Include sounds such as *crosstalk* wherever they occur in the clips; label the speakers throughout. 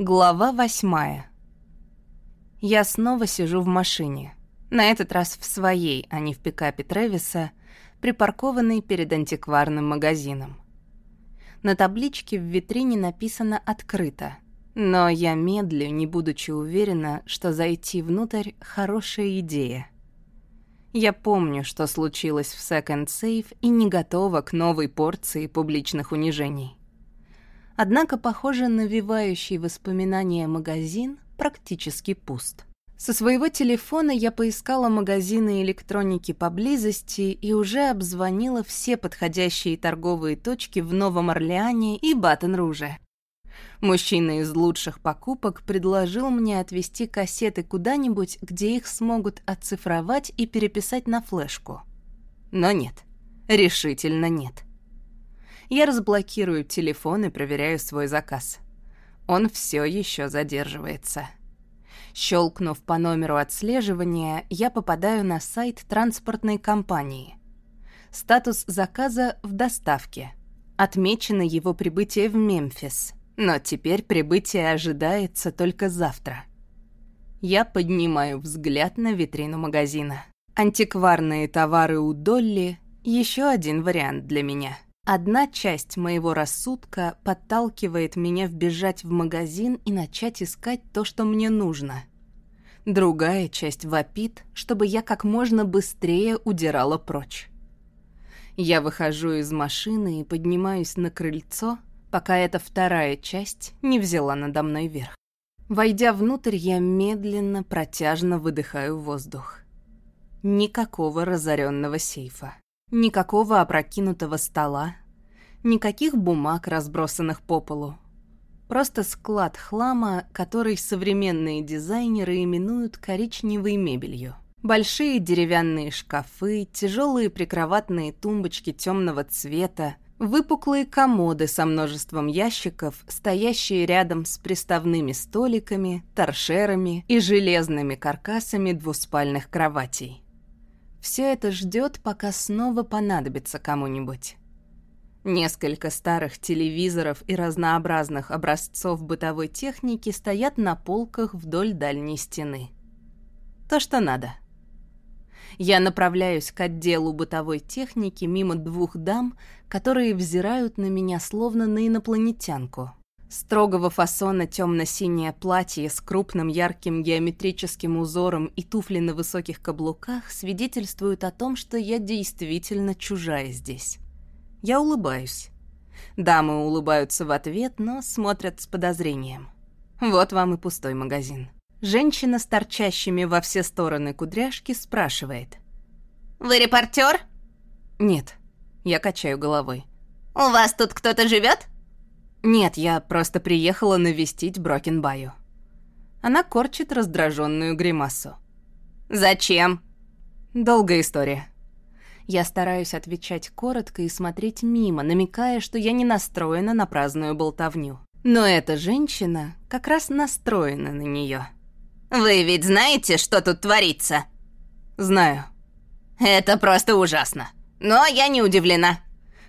Speaker 1: Глава восьмая. Я снова сижу в машине. На этот раз в своей, а не в пикапе Трэвиса, припаркованной перед антикварным магазином. На табличке в витрине написано «Открыто», но я медлю, не будучи уверена, что зайти внутрь — хорошая идея. Я помню, что случилось в Second Safe и не готова к новой порции публичных унижений. Однако, похоже, навевающий воспоминания магазин практически пуст. Со своего телефона я поискала магазины электроники поблизости и уже обзвонила все подходящие торговые точки в Новом Орлеане и Батон-Руже. Мужчина из лучших покупок предложил мне отвезти кассеты куда-нибудь, где их смогут оцифровать и переписать на флешку. Но нет, решительно нет я разблокирую телефон и проверяю свой заказ. Он все еще задерживается. Щелкнув по номеру отслеживания, я попадаю на сайт транспортной компании. Статус заказа в доставке. Отмечено его прибытие в Мемфис, но теперь прибытие ожидается только завтра. Я поднимаю взгляд на витрину магазина. Антикварные товары у Долли — еще один вариант для меня. Одна часть моего рассудка подталкивает меня вбежать в магазин и начать искать то, что мне нужно. Другая часть вопит, чтобы я как можно быстрее удирала прочь. Я выхожу из машины и поднимаюсь на крыльцо, пока эта вторая часть не взяла надо мной верх. Войдя внутрь, я медленно, протяжно выдыхаю воздух. Никакого разоренного сейфа. Никакого опрокинутого стола, никаких бумаг, разбросанных по полу. Просто склад хлама, который современные дизайнеры именуют коричневой мебелью. Большие деревянные шкафы, тяжелые прикроватные тумбочки темного цвета, выпуклые комоды со множеством ящиков, стоящие рядом с приставными столиками, торшерами и железными каркасами двуспальных кроватей. Все это ждет, пока снова понадобится кому-нибудь. Несколько старых телевизоров и разнообразных образцов бытовой техники стоят на полках вдоль дальней стены. То, что надо. Я направляюсь к отделу бытовой техники мимо двух дам, которые взирают на меня словно на инопланетянку. Строгого фасона темно-синее платье с крупным ярким геометрическим узором и туфли на высоких каблуках свидетельствуют о том, что я действительно чужая здесь. Я улыбаюсь. Дамы улыбаются в ответ, но смотрят с подозрением. Вот вам и пустой магазин. Женщина с торчащими во все стороны кудряшки спрашивает.
Speaker 2: «Вы репортер?»
Speaker 1: «Нет». Я качаю головой.
Speaker 2: «У вас тут кто-то живет?
Speaker 1: «Нет, я просто приехала навестить Брокенбаю». Она корчит раздраженную гримасу.
Speaker 2: «Зачем?»
Speaker 1: «Долгая история». Я стараюсь отвечать коротко и смотреть мимо, намекая, что я не настроена на праздную болтовню. Но эта женщина как раз настроена на нее.
Speaker 2: «Вы ведь знаете, что тут творится?»
Speaker 1: «Знаю».
Speaker 2: «Это просто ужасно. Но я не удивлена.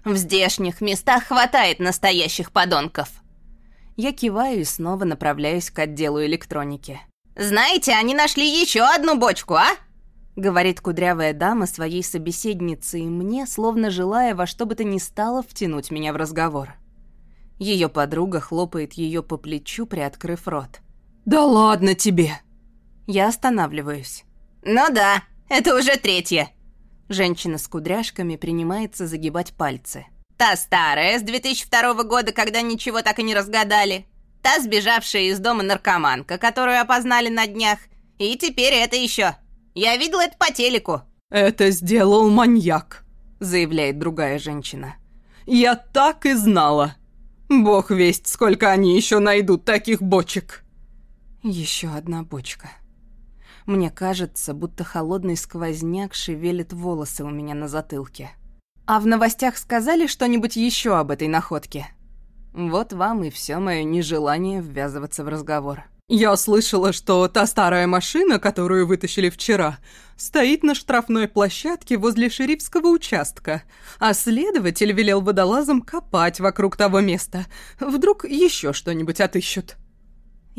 Speaker 2: В здешних местах хватает настоящих подонков».
Speaker 1: Я киваю и снова направляюсь к отделу электроники.
Speaker 2: «Знаете, они нашли еще одну бочку, а?»
Speaker 1: говорит кудрявая дама своей собеседнице и мне, словно желая во что бы то ни стало втянуть меня в разговор. Ее подруга хлопает ее по плечу, приоткрыв рот. «Да ладно тебе!» Я останавливаюсь.
Speaker 2: «Ну да, это уже третья».
Speaker 1: Женщина с кудряшками принимается загибать пальцы.
Speaker 2: «Та старая, с 2002 года, когда ничего так и не разгадали. Та сбежавшая из дома наркоманка, которую опознали на днях. И теперь это еще. Я видела это по телеку».
Speaker 3: «Это сделал маньяк», —
Speaker 1: заявляет другая женщина.
Speaker 3: «Я так и знала. Бог весть, сколько они еще найдут таких бочек».
Speaker 1: Еще одна бочка. Мне кажется, будто холодный сквозняк шевелит волосы у меня на затылке. А в новостях сказали что-нибудь еще об этой находке? Вот вам и все мое нежелание ввязываться в разговор.
Speaker 3: «Я слышала, что та старая машина, которую вытащили вчера, стоит на штрафной площадке возле шерифского участка, а следователь велел водолазам копать вокруг того места. Вдруг еще что-нибудь отыщут».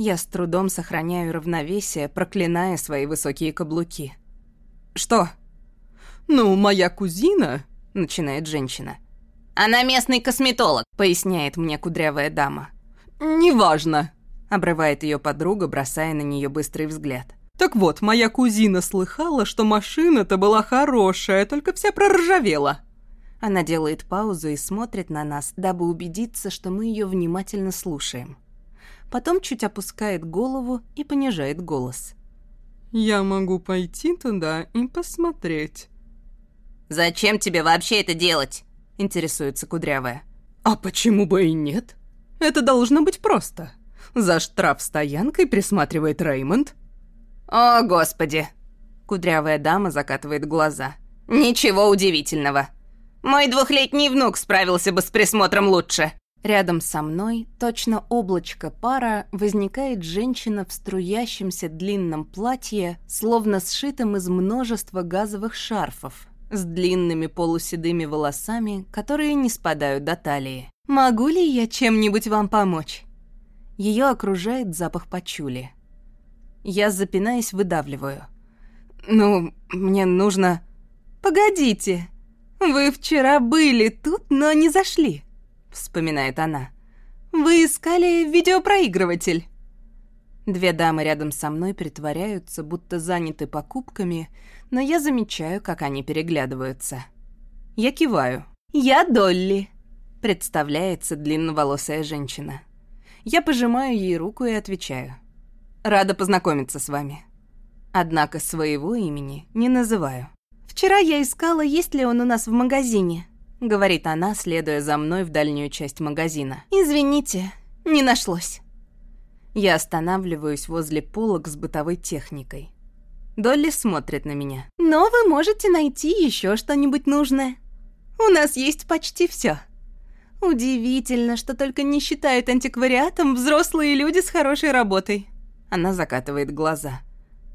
Speaker 1: Я с трудом сохраняю равновесие, проклиная свои высокие каблуки. «Что?»
Speaker 3: «Ну, моя кузина...»
Speaker 1: — начинает женщина.
Speaker 2: «Она местный косметолог», —
Speaker 1: поясняет мне кудрявая дама.
Speaker 3: «Неважно», —
Speaker 1: обрывает ее подруга, бросая на нее быстрый взгляд.
Speaker 3: «Так вот, моя кузина слыхала, что машина-то была хорошая, только вся проржавела».
Speaker 1: Она делает паузу и смотрит на нас, дабы убедиться, что мы ее внимательно слушаем. Потом чуть опускает голову и понижает голос.
Speaker 3: «Я могу пойти туда и посмотреть».
Speaker 2: «Зачем тебе вообще это делать?» — интересуется Кудрявая.
Speaker 3: «А почему бы и нет? Это должно быть просто. За штраф стоянкой присматривает Реймонд».
Speaker 2: «О, Господи!»
Speaker 1: Кудрявая дама закатывает глаза.
Speaker 2: «Ничего удивительного. Мой двухлетний внук справился бы с присмотром лучше».
Speaker 1: Рядом со мной, точно облачко пара, возникает женщина в струящемся длинном платье, словно сшитом из множества газовых шарфов, с длинными полуседыми волосами, которые не спадают до талии. «Могу ли я чем-нибудь вам помочь?» Ее окружает запах пачули. Я, запинаясь, выдавливаю. «Ну, мне нужно...» «Погодите! Вы вчера были тут, но не зашли!» Вспоминает она. «Вы искали видеопроигрыватель?» Две дамы рядом со мной притворяются, будто заняты покупками, но я замечаю, как они переглядываются. Я киваю. «Я Долли», — представляется длинноволосая женщина. Я пожимаю ей руку и отвечаю. «Рада познакомиться с вами». Однако своего имени не называю. «Вчера я искала, есть ли он у нас в магазине», — говорит она, следуя за мной в дальнюю часть магазина. «Извините, не нашлось». Я останавливаюсь возле полок с бытовой техникой. Долли смотрит на меня. «Но вы можете найти еще что-нибудь нужное. У нас есть почти все. Удивительно, что только не считают антиквариатом взрослые люди с хорошей работой». Она закатывает глаза.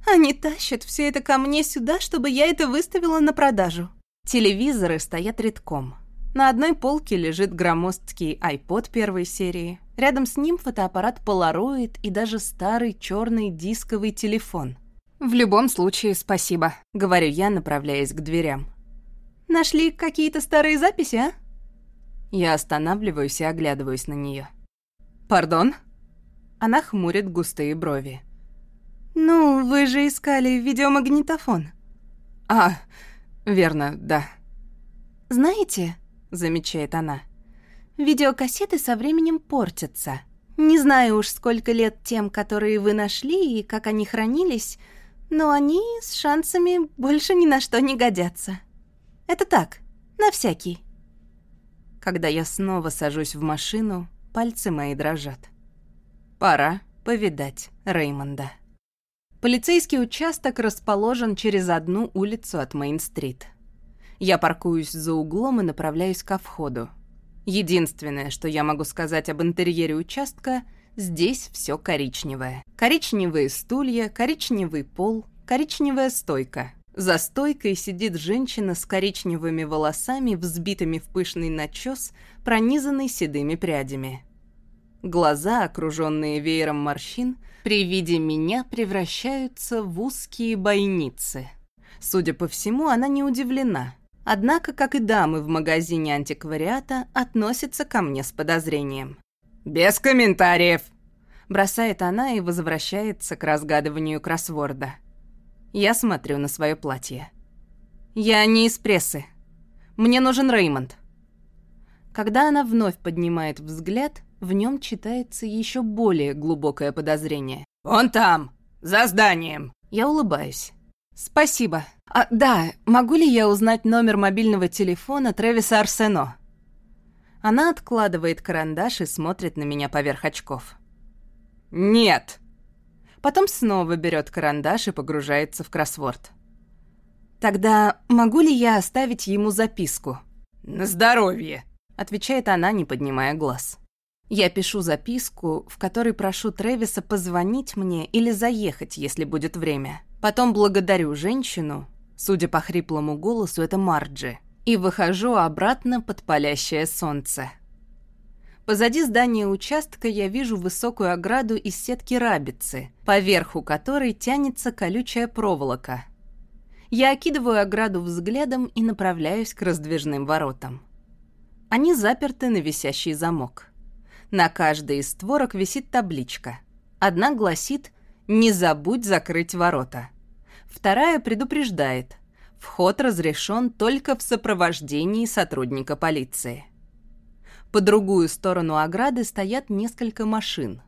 Speaker 1: «Они тащат все это ко мне сюда, чтобы я это выставила на продажу». Телевизоры стоят редком. На одной полке лежит громоздкий iPod первой серии. Рядом с ним фотоаппарат Polaroid и даже старый черный дисковый телефон. «В любом случае, спасибо», — говорю я, направляясь к дверям. «Нашли какие-то старые записи, а?» Я останавливаюсь и оглядываюсь на нее. «Пардон?» Она хмурит густые брови. «Ну, вы же искали видеомагнитофон». «А, верно, да». «Знаете», — замечает она, — «видеокассеты со временем портятся. Не знаю уж, сколько лет тем, которые вы нашли и как они хранились, но они с шансами больше ни на что не годятся. Это так, на всякий». Когда я снова сажусь в машину, пальцы мои дрожат. Пора повидать Реймонда. Полицейский участок расположен через одну улицу от Мейн-стрит. Я паркуюсь за углом и направляюсь ко входу. Единственное, что я могу сказать об интерьере участка, здесь все коричневое. Коричневые стулья, коричневый пол, коричневая стойка. За стойкой сидит женщина с коричневыми волосами, взбитыми в пышный начес, пронизанный седыми прядями. Глаза, окруженные веером морщин, при виде меня превращаются в узкие бойницы. Судя по всему, она не удивлена. Однако, как и дамы в магазине антиквариата, относится ко мне с подозрением.
Speaker 2: «Без комментариев!»
Speaker 1: Бросает она и возвращается к разгадыванию кроссворда. Я смотрю на свое платье. «Я не из прессы. Мне нужен Реймонд». Когда она вновь поднимает взгляд, в нем читается еще более глубокое подозрение.
Speaker 2: «Он там, за зданием!»
Speaker 1: Я улыбаюсь. «Спасибо. А, да, могу ли я узнать номер мобильного телефона Трэвиса Арсено?» Она откладывает карандаш и смотрит на меня поверх очков.
Speaker 2: «Нет!»
Speaker 1: Потом снова берет карандаш и погружается в кроссворд. «Тогда могу ли я оставить ему записку?»
Speaker 2: «На здоровье!»
Speaker 1: — отвечает она, не поднимая глаз. Я пишу записку, в которой прошу Трэвиса позвонить мне или заехать, если будет время. Потом благодарю женщину, судя по хриплому голосу, это Марджи, и выхожу обратно под палящее солнце. Позади здания участка я вижу высокую ограду из сетки рабицы, поверху которой тянется колючая проволока. Я окидываю ограду взглядом и направляюсь к раздвижным воротам. Они заперты на висящий замок. На каждой из створок висит табличка. Одна гласит «Не забудь закрыть ворота». Вторая предупреждает «Вход разрешен только в сопровождении сотрудника полиции». По другую сторону ограды стоят несколько машин.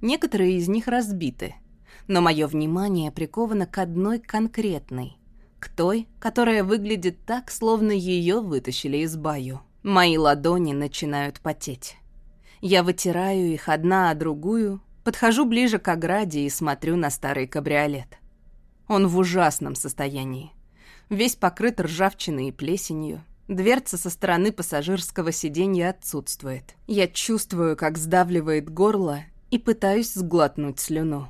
Speaker 1: Некоторые из них разбиты, но мое внимание приковано к одной конкретной, к той, которая выглядит так, словно ее вытащили из баю. Мои ладони начинают потеть. Я вытираю их одна о другую, подхожу ближе к ограде и смотрю на старый кабриолет. Он в ужасном состоянии. Весь покрыт ржавчиной и плесенью, Дверца со стороны пассажирского сиденья отсутствует. Я чувствую, как сдавливает горло и пытаюсь сглотнуть слюну.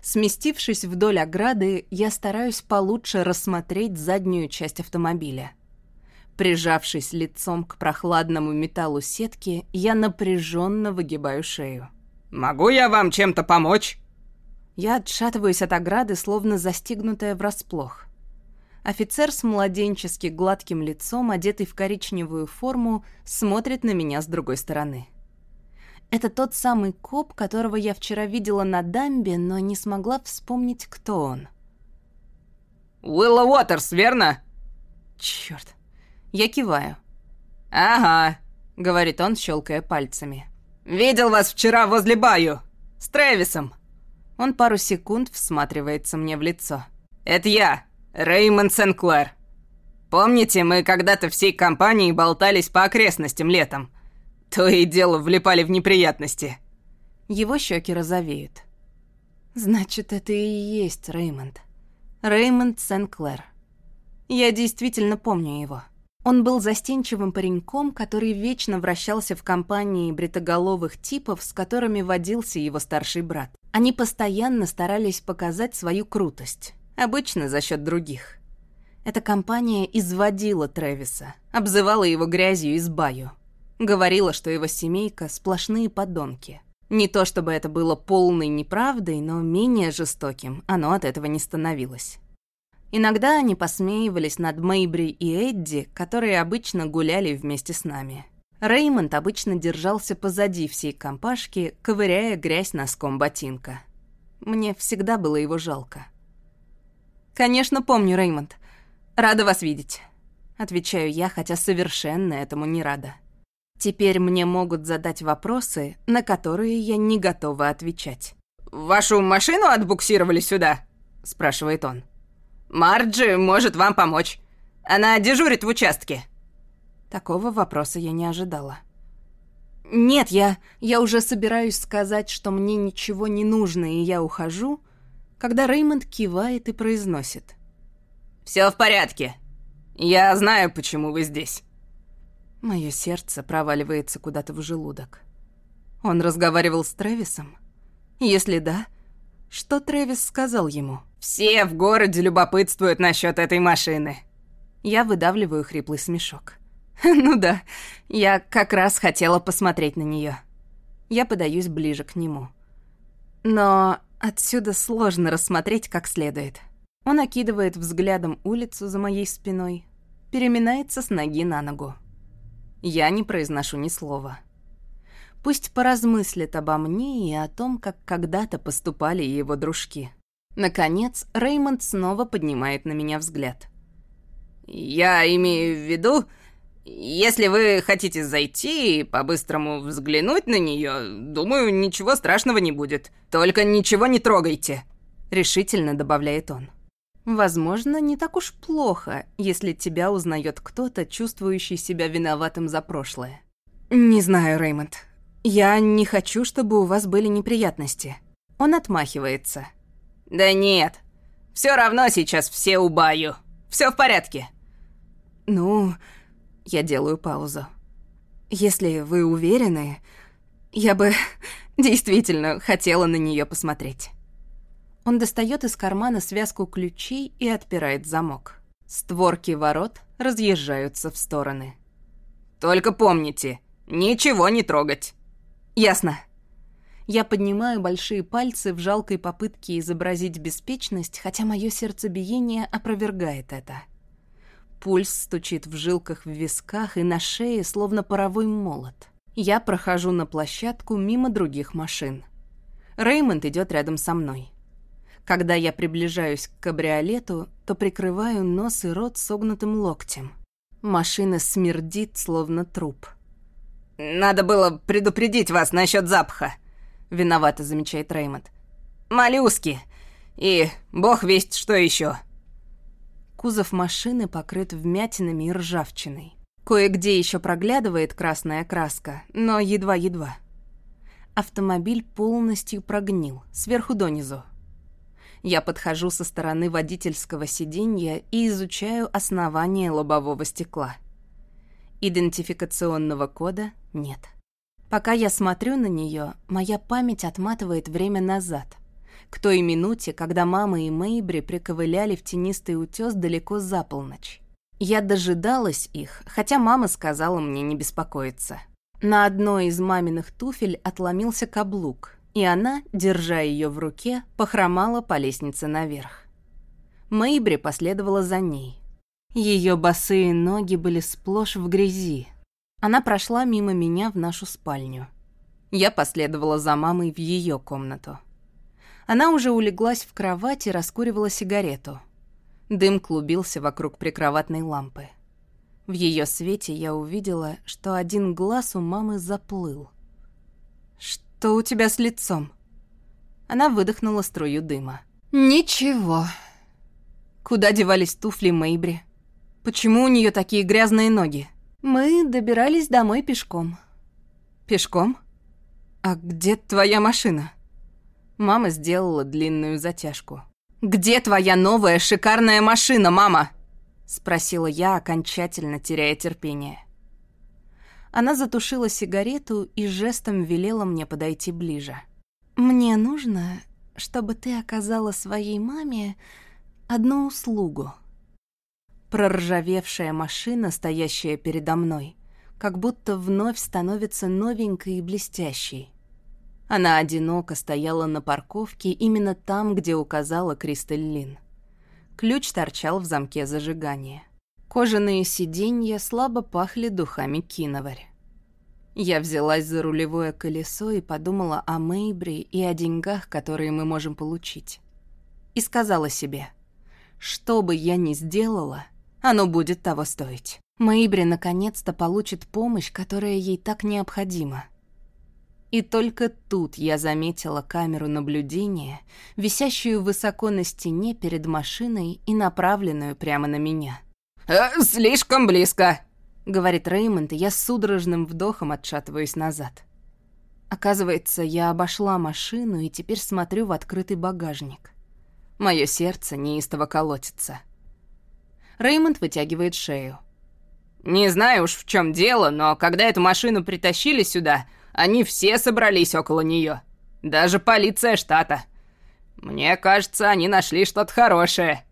Speaker 1: Сместившись вдоль ограды, я стараюсь получше рассмотреть заднюю часть автомобиля. Прижавшись лицом к прохладному металлу сетки, я напряженно выгибаю шею.
Speaker 4: «Могу я вам чем-то помочь?»
Speaker 1: Я отшатываюсь от ограды, словно застигнутая врасплох. Офицер с младенчески гладким лицом, одетый в коричневую форму, смотрит на меня с другой стороны. Это тот самый коп, которого я вчера видела на дамбе, но не смогла вспомнить, кто он.
Speaker 4: «Уилла Уотерс, верно?»
Speaker 1: Черт. Я киваю.
Speaker 4: «Ага», —
Speaker 1: говорит он, щелкая пальцами.
Speaker 4: «Видел вас вчера возле Баю. С Трэвисом».
Speaker 1: Он пару секунд всматривается мне в лицо.
Speaker 4: «Это я. Реймонд Сенклер. Помните, мы когда-то всей компанией болтались по окрестностям летом? То и дело влипали в неприятности.
Speaker 1: Его щеки розовеют. Значит, это и есть Реймонд. Реймонд Сенклер. Я действительно помню его. Он был застенчивым пареньком, который вечно вращался в компании бритоголовых типов, с которыми водился его старший брат. Они постоянно старались показать свою крутость. Обычно за счет других. Эта компания изводила Трэвиса, обзывала его грязью из баю. Говорила, что его семейка — сплошные подонки. Не то чтобы это было полной неправдой, но менее жестоким оно от этого не становилось. Иногда они посмеивались над Мэйбри и Эдди, которые обычно гуляли вместе с нами. Реймонд обычно держался позади всей компашки, ковыряя грязь носком ботинка. Мне всегда было его жалко. «Конечно, помню, Реймонд. Рада вас видеть», — отвечаю я, хотя совершенно этому не рада. Теперь мне могут задать вопросы, на которые я не готова отвечать.
Speaker 4: «Вашу машину отбуксировали сюда?» — спрашивает он. «Марджи может вам помочь. Она дежурит в участке».
Speaker 1: Такого вопроса я не ожидала. «Нет, я... я уже собираюсь сказать, что мне ничего не нужно, и я ухожу», когда Реймонд кивает и произносит.
Speaker 4: «Все в порядке. Я знаю, почему вы здесь».
Speaker 1: Мое сердце проваливается куда-то в желудок. Он разговаривал с Трэвисом? Если да, что Трэвис сказал ему?
Speaker 4: «Все в городе любопытствуют насчет этой машины».
Speaker 1: Я выдавливаю хриплый смешок. *laughs* «Ну да, я как раз хотела посмотреть на нее. Я подаюсь ближе к нему. Но Отсюда сложно рассмотреть как следует. Он окидывает взглядом улицу за моей спиной, переминается с ноги на ногу. Я не произношу ни слова. Пусть поразмыслит обо мне и о том, как когда-то поступали его дружки. Наконец, Реймонд снова поднимает на меня взгляд.
Speaker 4: «Я имею в виду, если вы хотите зайти и по-быстрому взглянуть на нее, думаю, ничего страшного не будет. Только ничего не трогайте», — решительно добавляет он.
Speaker 1: «Возможно, не так уж плохо, если тебя узнает кто-то, чувствующий себя виноватым за прошлое». «Не знаю, Реймонд. Я не хочу, чтобы у вас были неприятности». Он отмахивается.
Speaker 4: «Да нет. Все равно сейчас все убаю. Все в порядке».
Speaker 1: «Ну...» Я делаю паузу. «Если вы уверены, я бы *laughs* действительно хотела на нее посмотреть». Он достает из кармана связку ключей и отпирает замок. Створки ворот разъезжаются в стороны.
Speaker 4: «Только помните, Ничего не трогать.
Speaker 1: Ясно. Я поднимаю большие пальцы в жалкой попытке изобразить беспечность, хотя мое сердцебиение опровергает это. Пульс стучит в жилках в висках и на шее, словно паровой молот. Я прохожу на площадку мимо других машин. Реймонд идет рядом со мной. Когда я приближаюсь к кабриолету, то прикрываю нос и рот согнутым локтем. Машина смердит, словно труп.
Speaker 4: «Надо было предупредить вас насчет запаха», — виновато замечает Реймонд. «Моллюски. И бог весть что еще.
Speaker 1: Кузов машины покрыт вмятинами и ржавчиной. Кое-где еще проглядывает красная краска, но едва-едва. Автомобиль полностью прогнил, сверху донизу. Я подхожу со стороны водительского сиденья и изучаю основание лобового стекла. Идентификационного кода нет. Пока я смотрю на нее, моя память отматывает время назад, к той минуте, когда мама и Мэйбри приковыляли в тенистый утес далеко за полночь. Я дожидалась их, хотя мама сказала мне не беспокоиться. На одной из маминых туфель отломился каблук, и она, держа ее в руке, похромала по лестнице наверх. Мэйбри последовала за ней. Ее босые ноги были сплошь в грязи. Она прошла мимо меня в нашу спальню. Я последовала за мамой в ее комнату. Она уже улеглась в кровать и раскуривала сигарету. Дым клубился вокруг прикроватной лампы. В ее свете я увидела, что один глаз у мамы заплыл. «Что у тебя с лицом?» Она выдохнула струю дыма. «Ничего». Куда девались туфли Мэйбри? Почему у нее такие грязные ноги? Мы добирались домой пешком. Пешком? А где твоя машина? Мама сделала длинную затяжку. «Где твоя новая шикарная машина, мама?» Спросила я, окончательно теряя терпение. Она затушила сигарету и жестом велела мне подойти ближе. «Мне нужно, чтобы ты оказала своей маме одну услугу». Проржавевшая машина, стоящая передо мной, как будто вновь становится новенькой и блестящей. Она одиноко стояла на парковке именно там, где указала Кристель Лин. Ключ торчал в замке зажигания. Кожаные сиденья слабо пахли духами киноварь. Я взялась за рулевое колесо и подумала о Мейбри и о деньгах, которые мы можем получить. И сказала себе, что бы я ни сделала, оно будет того стоить. Мейбри наконец-то получит помощь, которая ей так необходима. И только тут я заметила камеру наблюдения, висящую высоко на стене перед машиной и направленную прямо на меня.
Speaker 4: «Э, «Слишком близко», —
Speaker 1: говорит Реймонд, и я с судорожным вдохом отшатываюсь назад. Оказывается, я обошла машину и теперь смотрю в открытый багажник. Мое сердце неистово колотится. Реймонд вытягивает шею.
Speaker 4: «Не знаю уж в чем дело, но когда эту машину притащили сюда, они все собрались около нее. Даже полиция штата. Мне кажется, они нашли что-то хорошее.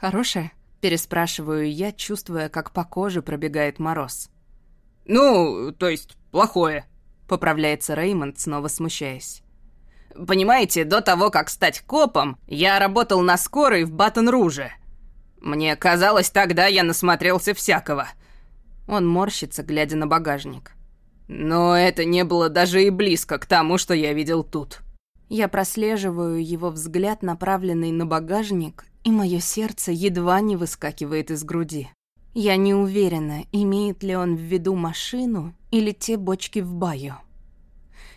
Speaker 1: Хорошее? Переспрашиваю я, чувствуя, как по коже пробегает мороз.
Speaker 4: Ну, то есть плохое.
Speaker 1: Поправляется Реймонд, снова смущаясь.
Speaker 4: Понимаете, до того, как стать копом, я работал на скорой в Батон-Руже. Мне казалось, тогда я насмотрелся всякого.
Speaker 1: Он морщится, глядя на багажник.
Speaker 4: Но это не было даже и близко к тому, что я видел тут.
Speaker 1: Я прослеживаю его взгляд, направленный на багажник, и мое сердце едва не выскакивает из груди. Я не уверена, имеет ли он в виду машину или те бочки в баю.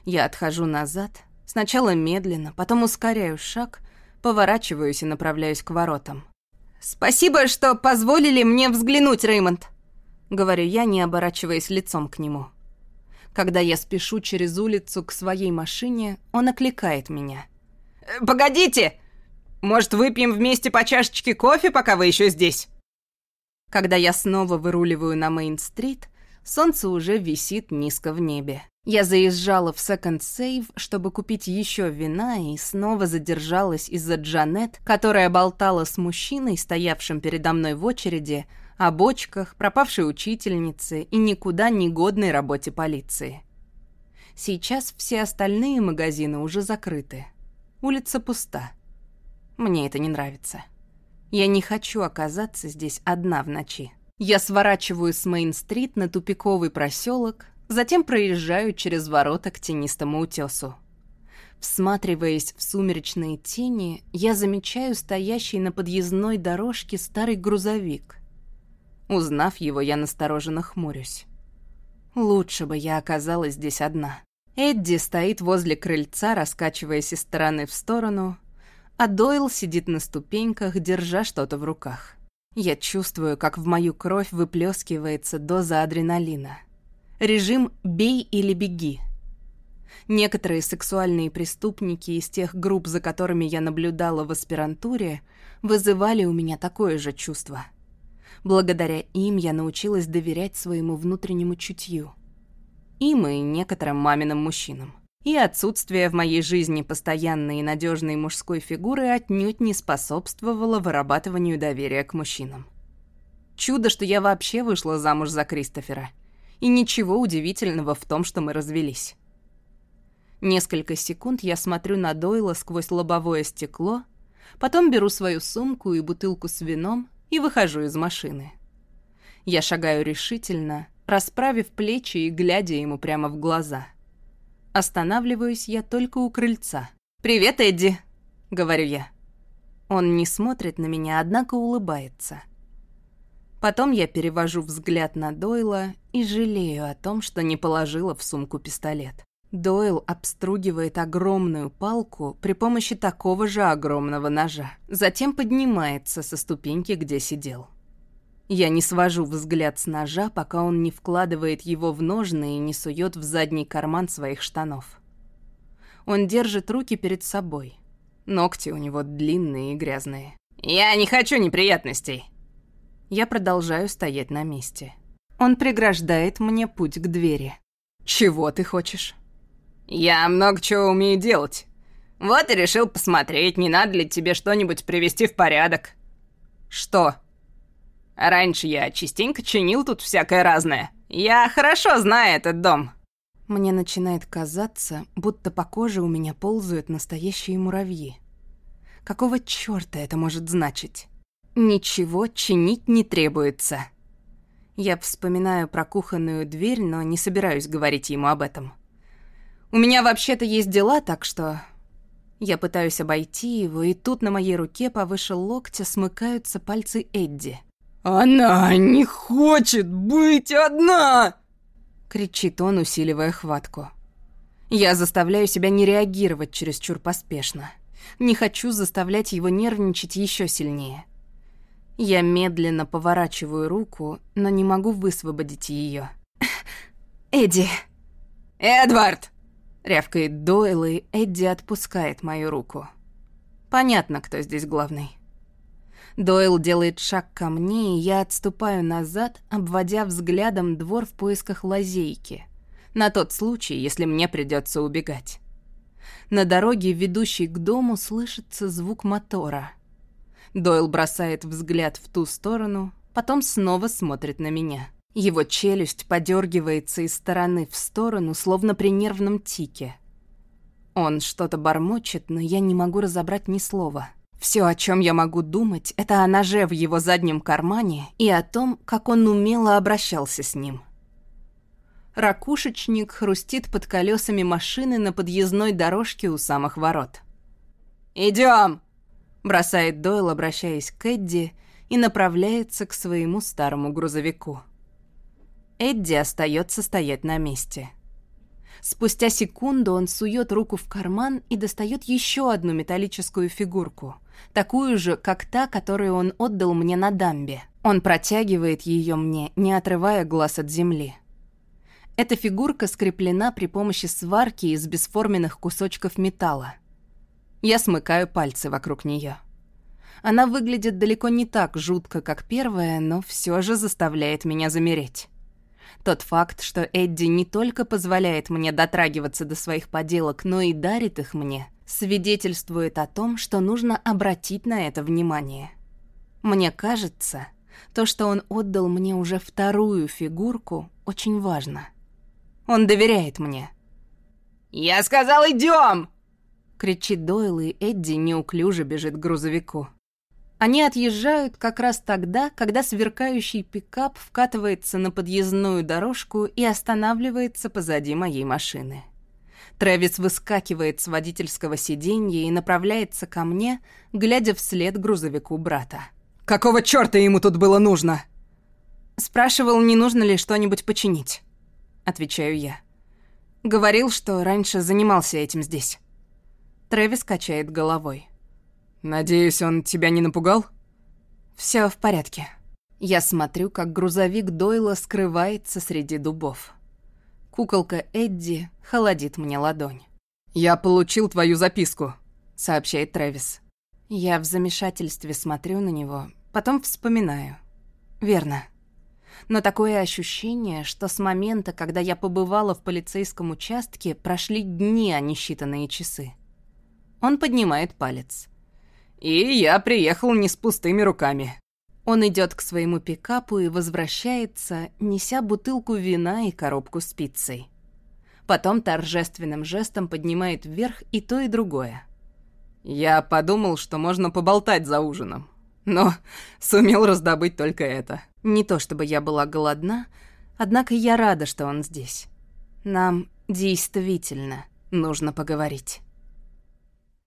Speaker 1: Я отхожу назад, сначала медленно, потом ускоряю шаг, поворачиваюсь и направляюсь к воротам. «Спасибо, что позволили мне взглянуть, Реймонд», — говорю я, не оборачиваясь лицом к нему. Когда я спешу через улицу к своей машине, он окликает меня.
Speaker 4: «Э, «Погодите! Может, выпьем вместе по чашечке кофе, пока вы еще здесь?»
Speaker 1: Когда я снова выруливаю на Мейн-стрит, солнце уже висит низко в небе. Я заезжала в Second Save, чтобы купить еще вина, и снова задержалась из-за Джанет, которая болтала с мужчиной, стоявшим передо мной в очереди, О бочках, пропавшей учительнице и никуда не годной работе полиции. Сейчас все остальные магазины уже закрыты. Улица пуста. Мне это не нравится. Я не хочу оказаться здесь одна в ночи. Я сворачиваю с Мейн-стрит на тупиковый проселок, затем проезжаю через ворота к тенистому утесу. Всматриваясь в сумеречные тени, я замечаю стоящий на подъездной дорожке старый грузовик. Узнав его, я настороженно хмурюсь. Лучше бы я оказалась здесь одна. Эдди стоит возле крыльца, раскачиваясь из стороны в сторону, а Дойл сидит на ступеньках, держа что-то в руках. Я чувствую, как в мою кровь выплескивается доза адреналина. Режим «бей или беги». Некоторые сексуальные преступники из тех групп, за которыми я наблюдала в аспирантуре, вызывали у меня такое же чувство. Благодаря им я научилась доверять своему внутреннему чутью. Им и некоторым маминым мужчинам. И отсутствие в моей жизни постоянной и надежной мужской фигуры отнюдь не способствовало вырабатыванию доверия к мужчинам. Чудо, что я вообще вышла замуж за Кристофера. И ничего удивительного в том, что мы развелись. Несколько секунд я смотрю на Дойла сквозь лобовое стекло, потом беру свою сумку и бутылку с вином и выхожу из машины. Я шагаю решительно, расправив плечи и глядя ему прямо в глаза — Останавливаюсь я только у крыльца. «Привет, Эдди!» — говорю я. Он не смотрит на меня, однако улыбается. Потом я перевожу взгляд на Дойла и жалею о том, что не положила в сумку пистолет. Дойл обстругивает огромную палку при помощи такого же огромного ножа. Затем поднимается со ступеньки, где сидел. Я не свожу взгляд с ножа, пока он не вкладывает его в ножны и не сует в задний карман своих штанов. Он держит руки перед собой. Ногти у него длинные и грязные.
Speaker 4: «Я не хочу неприятностей!»
Speaker 1: Я продолжаю стоять на месте. Он преграждает мне путь к двери. «Чего ты хочешь?»
Speaker 4: «Я много чего умею делать. Вот и решил посмотреть, не надо ли тебе что-нибудь привести в порядок».
Speaker 1: «Что?»
Speaker 4: Раньше я частенько чинил тут всякое разное. Я хорошо знаю этот дом».
Speaker 1: Мне начинает казаться, будто по коже у меня ползают настоящие муравьи. Какого чёрта это может значить? Ничего чинить не требуется. Я вспоминаю про кухонную дверь, но не собираюсь говорить ему об этом. У меня вообще-то есть дела, так что... Я пытаюсь обойти его, и тут на моей руке повыше локтя смыкаются пальцы Эдди —
Speaker 3: «Она не хочет быть одна!»
Speaker 1: Кричит он, усиливая хватку. Я заставляю себя не реагировать чересчур поспешно. Не хочу заставлять его нервничать еще сильнее. Я медленно поворачиваю руку, но не могу высвободить ее. *laughs* «Эдди!»
Speaker 4: «Эдвард!»
Speaker 1: — рявкает Дойл, и Эдди отпускает мою руку. Понятно, кто здесь главный. Дойл делает шаг ко мне, и я отступаю назад, обводя взглядом двор в поисках лазейки. На тот случай, если мне придется убегать. На дороге, ведущей к дому, слышится звук мотора. Дойл бросает взгляд в ту сторону, потом снова смотрит на меня. Его челюсть подергивается из стороны в сторону, словно при нервном тике. Он что-то бормочет, но я не могу разобрать ни слова. Все, о чем я могу думать, это о ноже в его заднем кармане и о том, как он умело обращался с ним. Ракушечник хрустит под колесами машины на подъездной дорожке у самых ворот.
Speaker 4: «Идем!»
Speaker 1: — бросает Дойл, обращаясь к Эдди, и направляется к своему старому грузовику. Эдди остается стоять на месте. Спустя секунду он сует руку в карман и достает еще одну металлическую фигурку — такую же, как та, которую он отдал мне на дамбе. Он протягивает ее мне, не отрывая глаз от земли. Эта фигурка скреплена при помощи сварки из бесформенных кусочков металла. Я смыкаю пальцы вокруг нее. Она выглядит далеко не так жутко, как первая, но все же заставляет меня замереть. Тот факт, что Эдди не только позволяет мне дотрагиваться до своих поделок, но и дарит их мне, свидетельствует о том, что нужно обратить на это внимание. Мне кажется, То, что он отдал мне уже вторую фигурку, очень важно. Он доверяет мне.
Speaker 4: «Я сказал, идем!»
Speaker 1: Кричит Дойл, и Эдди неуклюже бежит к грузовику. Они отъезжают как раз тогда, когда сверкающий пикап вкатывается на подъездную дорожку и останавливается позади моей машины. Трэвис выскакивает с водительского сиденья и направляется ко мне, глядя вслед грузовику брата.
Speaker 3: «Какого чёрта ему тут было нужно?»
Speaker 1: Спрашивал, не нужно ли что-нибудь починить. Отвечаю я. Говорил, что раньше занимался этим здесь. Трэвис качает головой.
Speaker 3: «Надеюсь, он тебя не напугал?»
Speaker 1: Все в порядке». Я смотрю, как грузовик Дойла скрывается среди дубов. Куколка Эдди холодит мне ладонь.
Speaker 3: «Я получил твою записку», —
Speaker 1: сообщает Трэвис. Я в замешательстве смотрю на него, потом вспоминаю. Верно. Но такое ощущение, что с момента, когда я побывала в полицейском участке, прошли дни, а не считанные часы. Он поднимает палец.
Speaker 3: «И я приехал не с пустыми руками».
Speaker 1: Он идет к своему пикапу и возвращается, неся бутылку вина и коробку с пиццей. Потом торжественным жестом поднимает вверх и то, и другое.
Speaker 3: «Я подумал, что можно поболтать за ужином, но сумел раздобыть только это».
Speaker 1: Не то чтобы я была голодна, однако я рада, что он здесь. Нам действительно нужно поговорить.